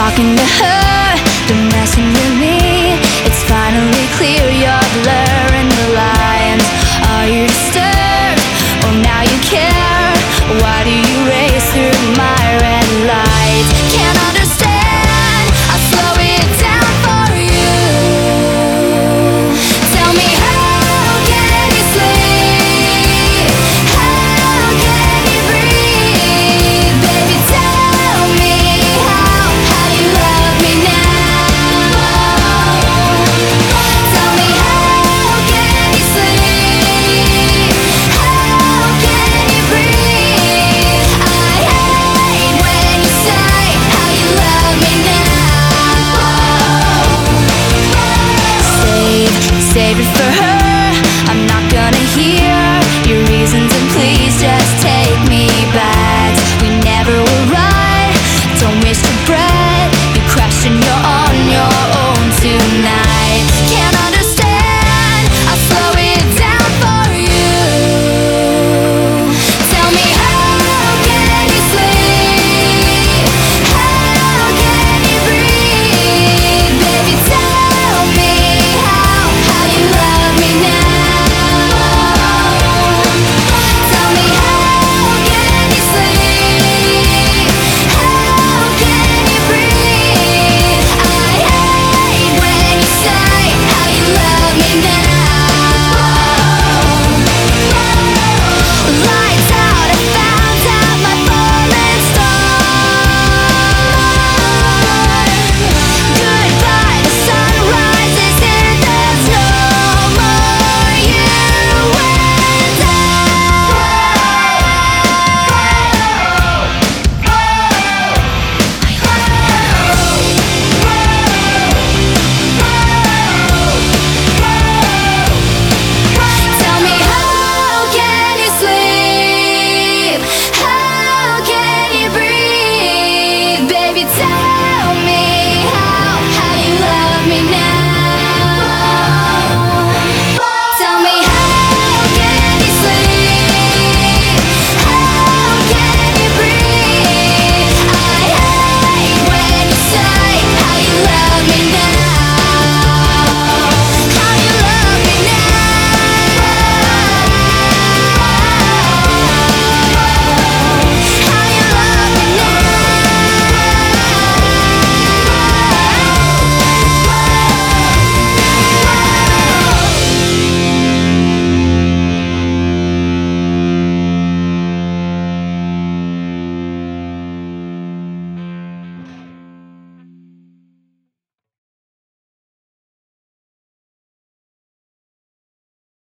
talking to her.